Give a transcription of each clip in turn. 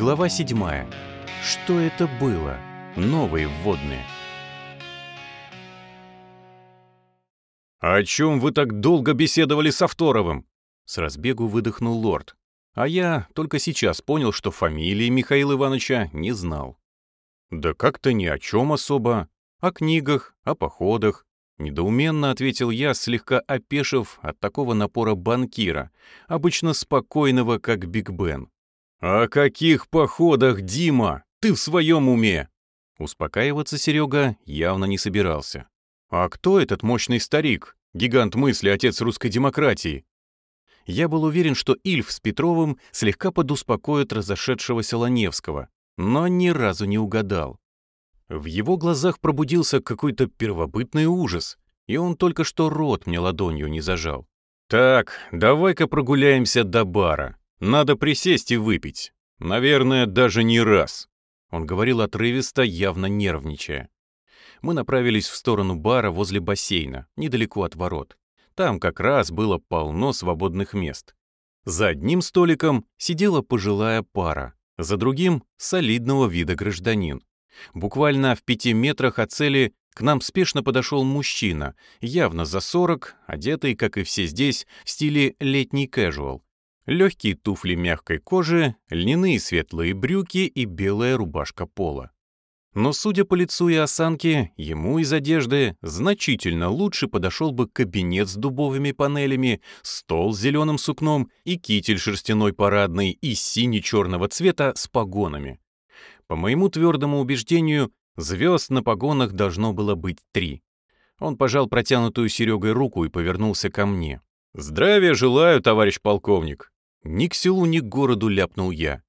Глава 7. Что это было? Новые вводные. «О чем вы так долго беседовали с Авторовым?» С разбегу выдохнул лорд. А я только сейчас понял, что фамилии Михаила Ивановича не знал. «Да как-то ни о чем особо. О книгах, о походах, Недоуменно ответил я, слегка опешив от такого напора банкира, обычно спокойного, как Биг Бен. «О каких походах, Дима? Ты в своем уме?» Успокаиваться Серега явно не собирался. «А кто этот мощный старик, гигант мысли, отец русской демократии?» Я был уверен, что Ильф с Петровым слегка подуспокоят разошедшегося Ланевского, но ни разу не угадал. В его глазах пробудился какой-то первобытный ужас, и он только что рот мне ладонью не зажал. «Так, давай-ка прогуляемся до бара. Надо присесть и выпить. Наверное, даже не раз». Он говорил отрывисто, явно нервничая. Мы направились в сторону бара возле бассейна, недалеко от ворот. Там как раз было полно свободных мест. За одним столиком сидела пожилая пара, за другим — солидного вида гражданин. Буквально в пяти метрах от цели к нам спешно подошел мужчина, явно за сорок, одетый, как и все здесь, в стиле летний кэжуал. Легкие туфли мягкой кожи, льняные светлые брюки и белая рубашка пола. Но, судя по лицу и осанке, ему из одежды значительно лучше подошел бы кабинет с дубовыми панелями, стол с зеленым сукном и китель шерстяной парадный и сине-черного цвета с погонами. По моему твердому убеждению, звезд на погонах должно было быть три. Он пожал протянутую Серегой руку и повернулся ко мне. «Здравия желаю, товарищ полковник!» Ни к селу, ни к городу ляпнул я.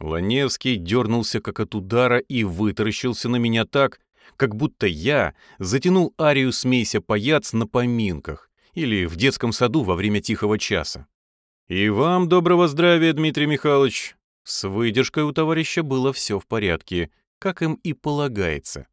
Ланевский дернулся как от удара и вытаращился на меня так, как будто я затянул арию «Смейся, паяц» на поминках или в детском саду во время тихого часа. «И вам доброго здравия, Дмитрий Михайлович!» С выдержкой у товарища было все в порядке, как им и полагается.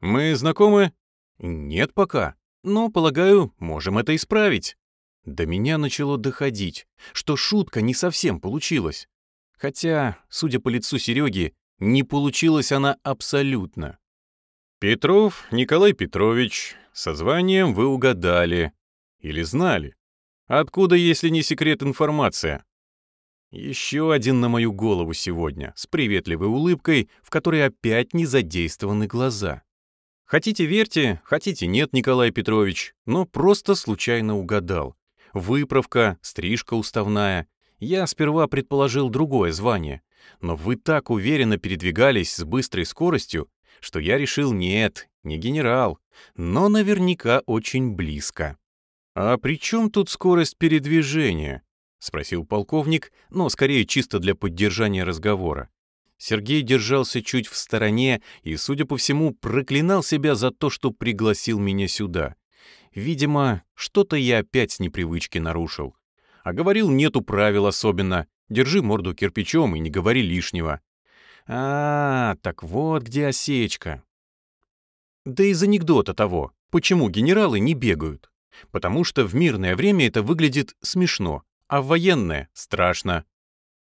«Мы знакомы?» «Нет пока, но, полагаю, можем это исправить». До меня начало доходить, что шутка не совсем получилась. Хотя, судя по лицу Сереги, не получилась она абсолютно. «Петров Николай Петрович, со званием вы угадали. Или знали. Откуда, если не секрет, информация?» Еще один на мою голову сегодня, с приветливой улыбкой, в которой опять не задействованы глаза. Хотите верьте, хотите нет, Николай Петрович, но просто случайно угадал. Выправка, стрижка уставная. Я сперва предположил другое звание, но вы так уверенно передвигались с быстрой скоростью, что я решил нет, не генерал, но наверняка очень близко. А при чем тут скорость передвижения? — спросил полковник, но скорее чисто для поддержания разговора. Сергей держался чуть в стороне и, судя по всему, проклинал себя за то, что пригласил меня сюда. Видимо, что-то я опять с непривычки нарушил. А говорил, нету правил особенно. Держи морду кирпичом и не говори лишнего. А, так вот где осечка. Да из анекдота того, почему генералы не бегают. Потому что в мирное время это выглядит смешно, а военное — страшно.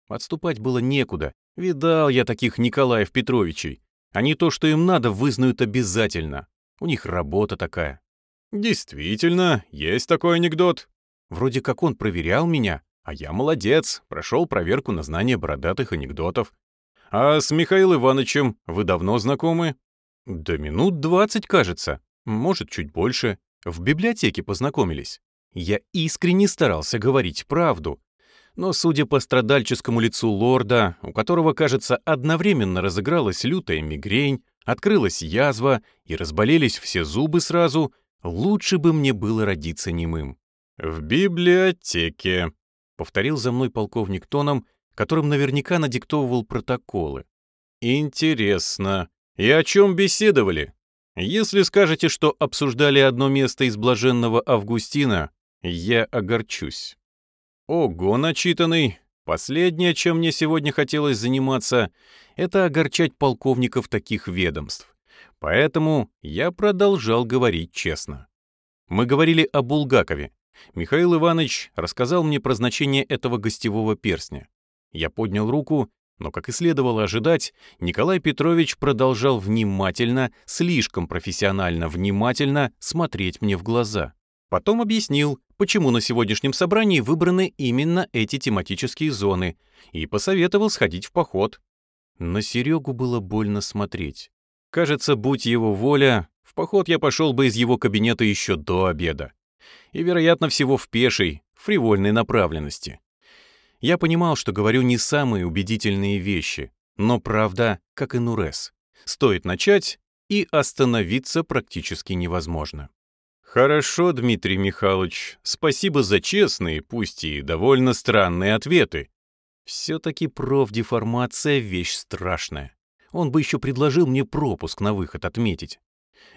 Отступать было некуда. Видал я таких Николаев Петровичей. Они то, что им надо, вызнают обязательно. У них работа такая. Действительно, есть такой анекдот. Вроде как он проверял меня, а я молодец, прошел проверку на знание бородатых анекдотов. А с Михаилом Ивановичем вы давно знакомы? Да минут двадцать, кажется. Может, чуть больше. В библиотеке познакомились. Я искренне старался говорить правду. Но, судя по страдальческому лицу лорда, у которого, кажется, одновременно разыгралась лютая мигрень, открылась язва и разболелись все зубы сразу, лучше бы мне было родиться немым. «В библиотеке», — повторил за мной полковник тоном, которым наверняка надиктовывал протоколы. «Интересно. И о чем беседовали? Если скажете, что обсуждали одно место из блаженного Августина, я огорчусь. Ого, начитанный. Последнее, чем мне сегодня хотелось заниматься, это огорчать полковников таких ведомств. Поэтому я продолжал говорить честно. Мы говорили о Булгакове. Михаил Иванович рассказал мне про значение этого гостевого перстня. Я поднял руку Но, как и следовало ожидать, Николай Петрович продолжал внимательно, слишком профессионально внимательно смотреть мне в глаза. Потом объяснил, почему на сегодняшнем собрании выбраны именно эти тематические зоны, и посоветовал сходить в поход. На Серегу было больно смотреть. Кажется, будь его воля, в поход я пошел бы из его кабинета еще до обеда. И, вероятно, всего в пешей, фривольной направленности. Я понимал, что говорю не самые убедительные вещи, но правда, как и Нурес. Стоит начать, и остановиться практически невозможно. Хорошо, Дмитрий Михайлович, спасибо за честные, пусть и довольно странные ответы. Все-таки профдеформация — вещь страшная. Он бы еще предложил мне пропуск на выход отметить.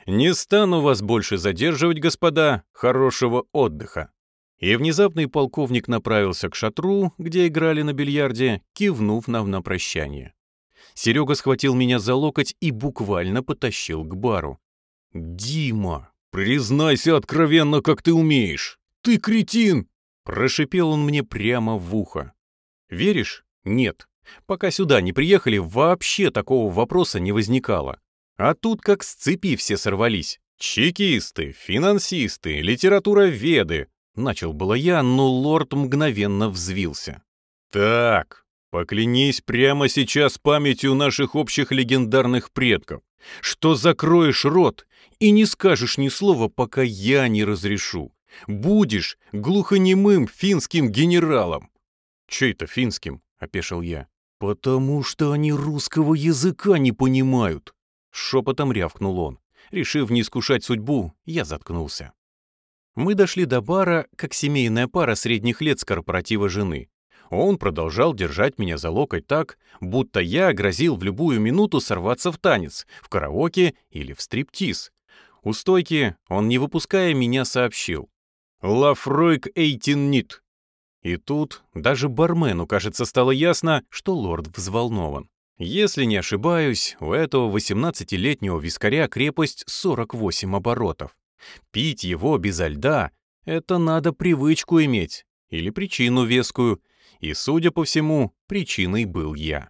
Не стану вас больше задерживать, господа, хорошего отдыха. И внезапный полковник направился к шатру, где играли на бильярде, кивнув нам на прощание. Серега схватил меня за локоть и буквально потащил к бару. «Дима, признайся откровенно, как ты умеешь! Ты кретин!» Прошипел он мне прямо в ухо. «Веришь? Нет. Пока сюда не приехали, вообще такого вопроса не возникало. А тут как с цепи все сорвались. Чекисты, финансисты, литературоведы, Начал было я, но лорд мгновенно взвился. «Так, поклянись прямо сейчас памятью наших общих легендарных предков, что закроешь рот и не скажешь ни слова, пока я не разрешу. Будешь глухонемым финским генералом». «Чей то финским?» — опешил я. «Потому что они русского языка не понимают», — шепотом рявкнул он. Решив не искушать судьбу, я заткнулся. Мы дошли до бара, как семейная пара средних лет с корпоратива жены. Он продолжал держать меня за локоть так, будто я грозил в любую минуту сорваться в танец, в караоке или в стриптиз. У стойки он, не выпуская меня, сообщил. «Лафройк эйтин нит». И тут даже бармену, кажется, стало ясно, что лорд взволнован. Если не ошибаюсь, у этого 18-летнего вискаря крепость 48 оборотов. Пить его безо льда — это надо привычку иметь или причину вескую, и, судя по всему, причиной был я.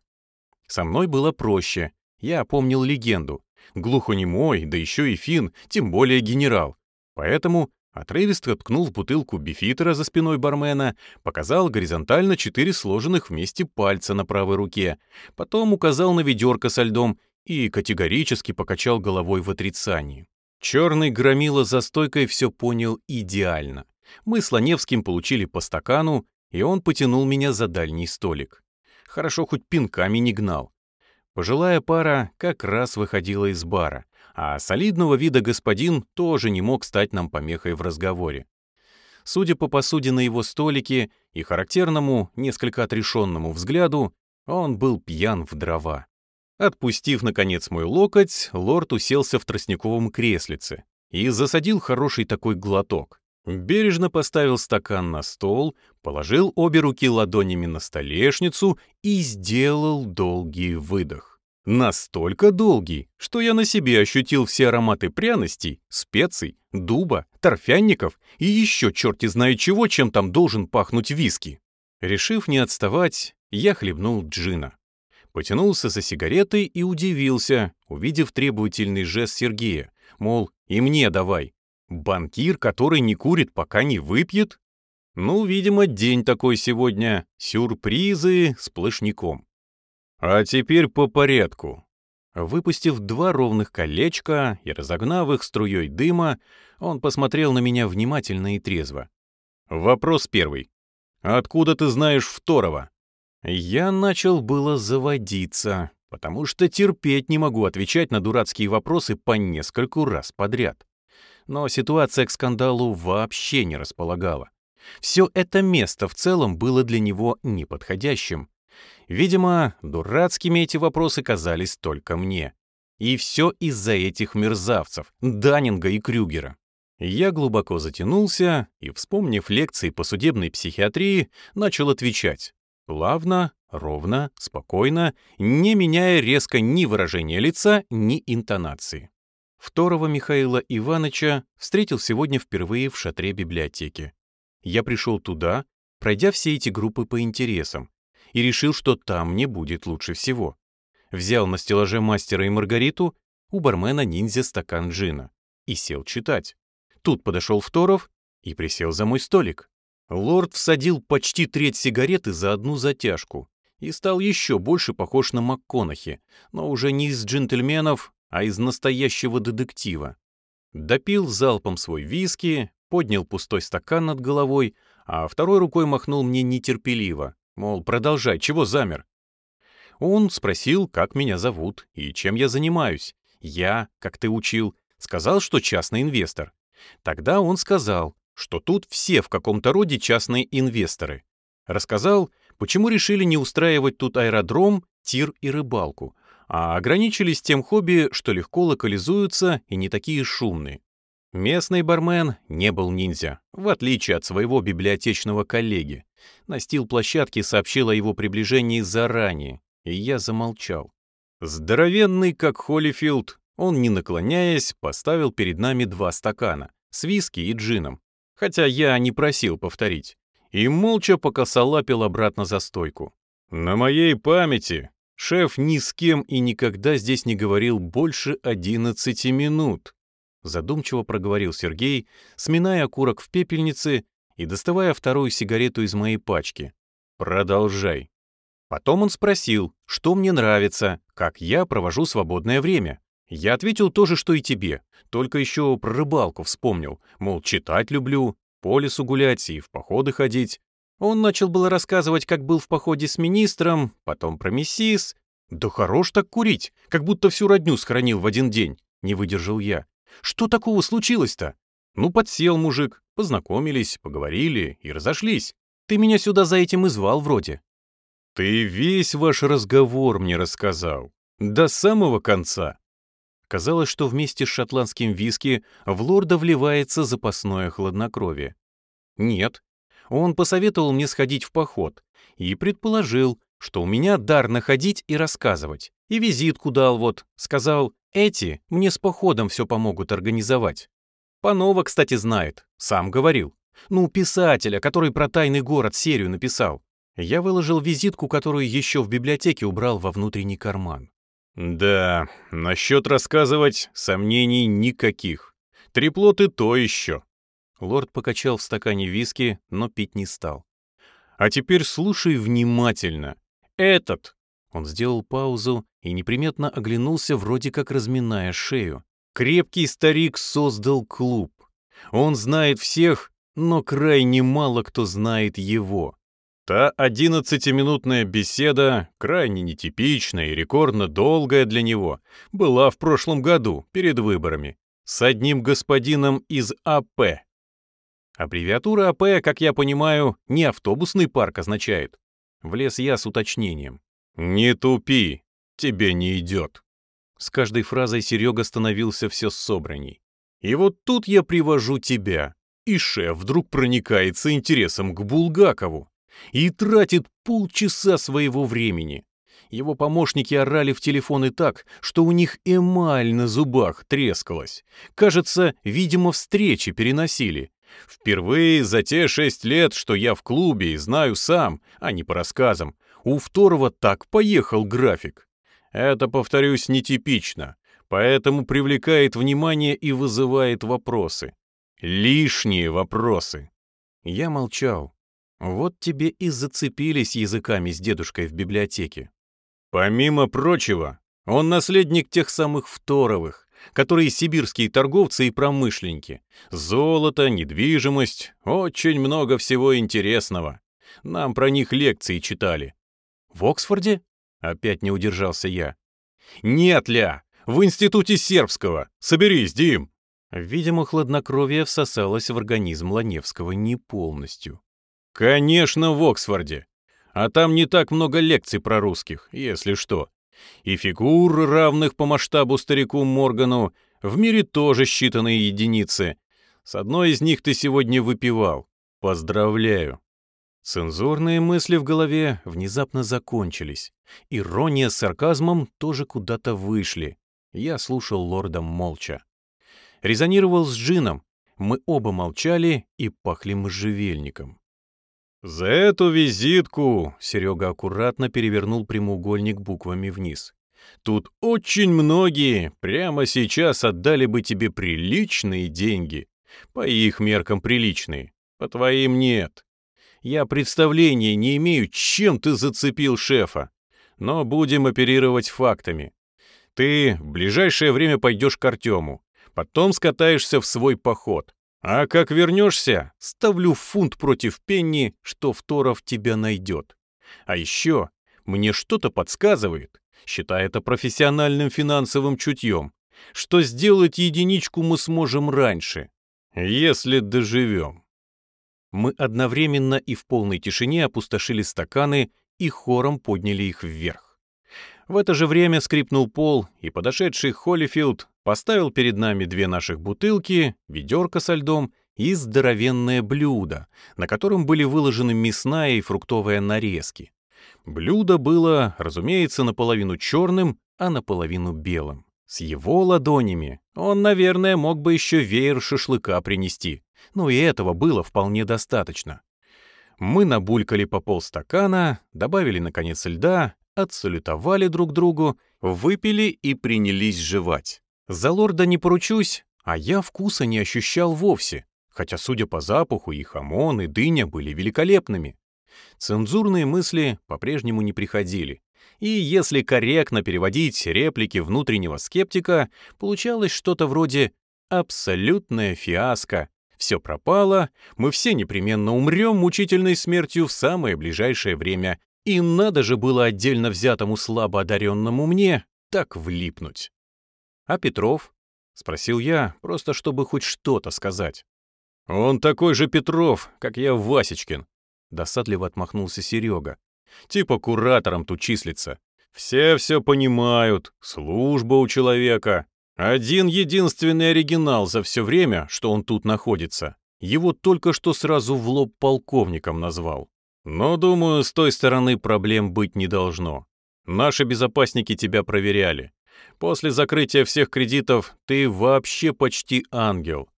Со мной было проще, я помнил легенду. Глухонемой, да еще и фин, тем более генерал. Поэтому отрывисто ткнул в бутылку бифитера за спиной бармена, показал горизонтально четыре сложенных вместе пальца на правой руке, потом указал на ведерко со льдом и категорически покачал головой в отрицании. Черный громила за стойкой все понял идеально. Мы с Ланевским получили по стакану, и он потянул меня за дальний столик. Хорошо, хоть пинками не гнал. Пожилая пара как раз выходила из бара, а солидного вида господин тоже не мог стать нам помехой в разговоре. Судя по посуде на его столике и характерному, несколько отрешенному взгляду, он был пьян в дрова. Отпустив, наконец, мой локоть, лорд уселся в тростниковом креслице и засадил хороший такой глоток. Бережно поставил стакан на стол, положил обе руки ладонями на столешницу и сделал долгий выдох. Настолько долгий, что я на себе ощутил все ароматы пряностей, специй, дуба, торфянников и еще черти знает чего, чем там должен пахнуть виски. Решив не отставать, я хлебнул джина потянулся за сигаретой и удивился, увидев требовательный жест Сергея, мол, и мне давай. Банкир, который не курит, пока не выпьет? Ну, видимо, день такой сегодня. Сюрпризы сплошняком. А теперь по порядку. Выпустив два ровных колечка и разогнав их струей дыма, он посмотрел на меня внимательно и трезво. Вопрос первый. Откуда ты знаешь второго? Я начал было заводиться, потому что терпеть не могу отвечать на дурацкие вопросы по нескольку раз подряд. Но ситуация к скандалу вообще не располагала. Все это место в целом было для него неподходящим. Видимо, дурацкими эти вопросы казались только мне. И все из-за этих мерзавцев, Даннинга и Крюгера. Я глубоко затянулся и, вспомнив лекции по судебной психиатрии, начал отвечать. Плавно, ровно, спокойно, не меняя резко ни выражения лица, ни интонации. Второго Михаила Ивановича встретил сегодня впервые в шатре библиотеки. Я пришел туда, пройдя все эти группы по интересам, и решил, что там мне будет лучше всего. Взял на стеллаже мастера и Маргариту, у бармена ниндзя стакан джина и сел читать. Тут подошел Второв и присел за мой столик. Лорд всадил почти треть сигареты за одну затяжку и стал еще больше похож на МакКонахи, но уже не из джентльменов, а из настоящего детектива. Допил залпом свой виски, поднял пустой стакан над головой, а второй рукой махнул мне нетерпеливо, мол, продолжай, чего замер? Он спросил, как меня зовут и чем я занимаюсь. Я, как ты учил, сказал, что частный инвестор. Тогда он сказал, что тут все в каком-то роде частные инвесторы. Рассказал, почему решили не устраивать тут аэродром, тир и рыбалку, а ограничились тем хобби, что легко локализуются и не такие шумные. Местный бармен не был ниндзя, в отличие от своего библиотечного коллеги. Настил площадки сообщил о его приближении заранее, и я замолчал. Здоровенный, как Холлифилд, он, не наклоняясь, поставил перед нами два стакана с виски и джином, хотя я не просил повторить, и молча покосолапил обратно за стойку. На моей памяти шеф ни с кем и никогда здесь не говорил больше одиннадцати минут. Задумчиво проговорил Сергей, сминая окурок в пепельнице и доставая вторую сигарету из моей пачки. «Продолжай». Потом он спросил, что мне нравится, как я провожу свободное время. Я ответил то же, что и тебе, только еще про рыбалку вспомнил, мол, читать люблю, по лесу гулять и в походы ходить. Он начал было рассказывать, как был в походе с министром, потом про миссис. Да хорош так курить, как будто всю родню схоронил в один день, не выдержал я. Что такого случилось-то? Ну, подсел мужик, познакомились, поговорили и разошлись. Ты меня сюда за этим и звал вроде. Ты весь ваш разговор мне рассказал. До самого конца. Казалось, что вместе с шотландским виски в лорда вливается запасное хладнокровие. Нет. Он посоветовал мне сходить в поход и предположил, что у меня дар находить и рассказывать. И визитку дал вот, сказал, эти мне с походом все помогут организовать. Панова, кстати, знает, сам говорил. Ну, писателя, который про тайный город серию написал. Я выложил визитку, которую еще в библиотеке убрал во внутренний карман. Да, насчет рассказывать сомнений никаких. Треплоты то еще. Лорд покачал в стакане виски, но пить не стал. А теперь слушай внимательно. Этот. Он сделал паузу и неприметно оглянулся, вроде как разминая шею. Крепкий старик создал клуб. Он знает всех, но крайне мало кто знает его. Та одиннадцатиминутная беседа, крайне нетипичная и рекордно долгая для него, была в прошлом году, перед выборами, с одним господином из АП. Аббревиатура АП, как я понимаю, не автобусный парк означает. Влез я с уточнением. «Не тупи, тебе не идет». С каждой фразой Серега становился все собранней. «И вот тут я привожу тебя». И шеф вдруг проникается интересом к Булгакову и тратит полчаса своего времени. Его помощники орали в телефоны так, что у них эмаль на зубах трескалась. Кажется, видимо, встречи переносили. Впервые за те шесть лет, что я в клубе и знаю сам, а не по рассказам, у второго так поехал график. Это, повторюсь, нетипично, поэтому привлекает внимание и вызывает вопросы. Лишние вопросы. Я молчал, вот тебе и зацепились языками с дедушкой в библиотеке. Помимо прочего, он наследник тех самых Второвых, которые сибирские торговцы и промышленники. Золото, недвижимость, очень много всего интересного. Нам про них лекции читали. В Оксфорде? Опять не удержался я. Нет, Ля, в институте сербского. Соберись, Дим. Видимо, хладнокровие всосалось в организм Ланевского не полностью. Конечно, в Оксфорде. А там не так много лекций про русских, если что. И фигур, равных по масштабу старику Моргану, в мире тоже считанные единицы. С одной из них ты сегодня выпивал. Поздравляю. Цензурные мысли в голове внезапно закончились. Ирония с сарказмом тоже куда-то вышли. Я слушал лорда молча. Резонировал с Джином. Мы оба молчали и пахли можжевельником. «За эту визитку!» — Серега аккуратно перевернул прямоугольник буквами вниз. «Тут очень многие прямо сейчас отдали бы тебе приличные деньги. По их меркам приличные, по твоим нет. Я представления не имею, чем ты зацепил шефа. Но будем оперировать фактами. Ты в ближайшее время пойдешь к Артему, потом скатаешься в свой поход. А как вернешься, ставлю фунт против Пенни, что Второв тебя найдет. А еще мне что-то подсказывает, считая это профессиональным финансовым чутьем, что сделать единичку мы сможем раньше, если доживем. Мы одновременно и в полной тишине опустошили стаканы и хором подняли их вверх. В это же время скрипнул пол, и подошедший Холлифилд поставил перед нами две наших бутылки, ведерко со льдом и здоровенное блюдо, на котором были выложены мясная и фруктовая нарезки. Блюдо было, разумеется, наполовину черным, а наполовину белым. С его ладонями он, наверное, мог бы еще веер шашлыка принести, но и этого было вполне достаточно. Мы набулькали по полстакана, добавили, наконец, льда, отсалютовали друг другу, выпили и принялись жевать. За лорда не поручусь, а я вкуса не ощущал вовсе, хотя, судя по запаху, и хамон, и дыня были великолепными. Цензурные мысли по-прежнему не приходили. И если корректно переводить реплики внутреннего скептика, получалось что-то вроде «абсолютная фиаско», «все пропало», «мы все непременно умрем мучительной смертью в самое ближайшее время», и надо же было отдельно взятому слабо одаренному мне так влипнуть. «А Петров?» — спросил я, просто чтобы хоть что-то сказать. «Он такой же Петров, как я Васечкин», — досадливо отмахнулся Серега. «Типа куратором тут числится. Все все понимают, служба у человека. Один единственный оригинал за все время, что он тут находится. Его только что сразу в лоб полковником назвал. Но, думаю, с той стороны проблем быть не должно. Наши безопасники тебя проверяли. После закрытия всех кредитов ты вообще почти ангел.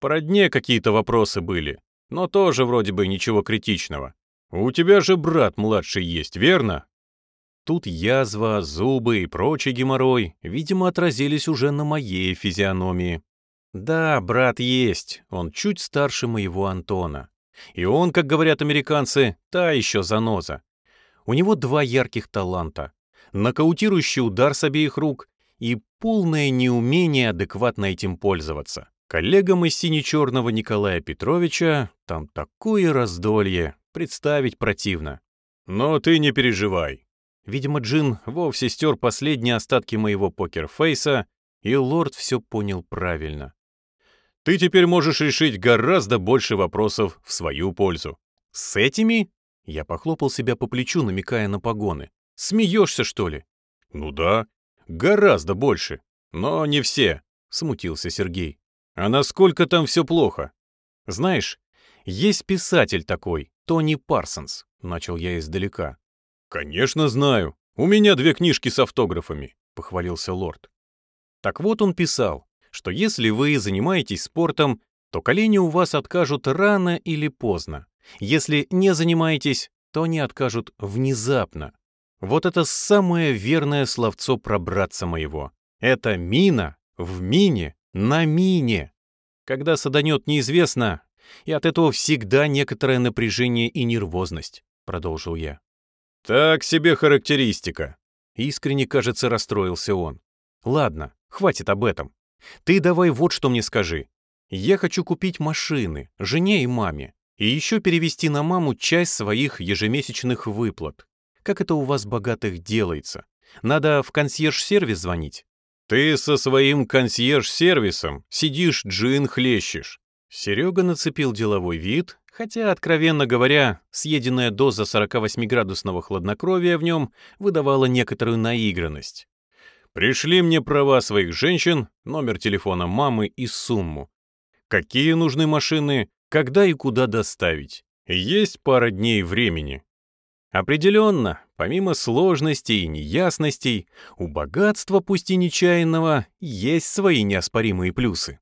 По родне какие-то вопросы были, но тоже вроде бы ничего критичного. У тебя же брат младший есть, верно? Тут язва, зубы и прочий геморрой, видимо, отразились уже на моей физиономии. Да, брат есть, он чуть старше моего Антона. И он, как говорят американцы, та еще заноза. У него два ярких таланта нокаутирующий удар с обеих рук и полное неумение адекватно этим пользоваться. Коллегам из сине-черного Николая Петровича там такое раздолье, представить противно. Но ты не переживай. Видимо, Джин вовсе стер последние остатки моего покерфейса, и лорд все понял правильно. Ты теперь можешь решить гораздо больше вопросов в свою пользу. С этими? Я похлопал себя по плечу, намекая на погоны. Смеешься, что ли? Ну да, гораздо больше. Но не все, смутился Сергей. А насколько там все плохо? Знаешь, есть писатель такой, Тони Парсонс, начал я издалека. Конечно, знаю. У меня две книжки с автографами, похвалился лорд. Так вот он писал, что если вы занимаетесь спортом, то колени у вас откажут рано или поздно. Если не занимаетесь, то они откажут внезапно. Вот это самое верное словцо про братца моего. Это мина в мине на мине. Когда саданет неизвестно, и от этого всегда некоторое напряжение и нервозность, продолжил я. Так себе характеристика. Искренне, кажется, расстроился он. Ладно, хватит об этом. Ты давай вот что мне скажи. Я хочу купить машины, жене и маме, и еще перевести на маму часть своих ежемесячных выплат. Как это у вас, богатых, делается? Надо в консьерж-сервис звонить. Ты со своим консьерж-сервисом сидишь, джин хлещешь. Серега нацепил деловой вид, хотя, откровенно говоря, съеденная доза 48-градусного хладнокровия в нем выдавала некоторую наигранность. Пришли мне права своих женщин, номер телефона мамы и сумму. Какие нужны машины, когда и куда доставить. Есть пара дней времени. Определенно, помимо сложностей и неясностей, у богатства, пусть и нечаянного, есть свои неоспоримые плюсы.